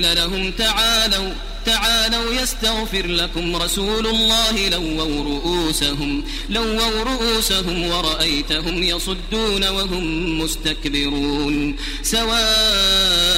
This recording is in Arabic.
لهم تعالوا تعالوا يستغفر لكم رسول الله لووا رؤوسهم لووا رؤوسهم ورأيتهم يصدون وهم مستكبرون. سواء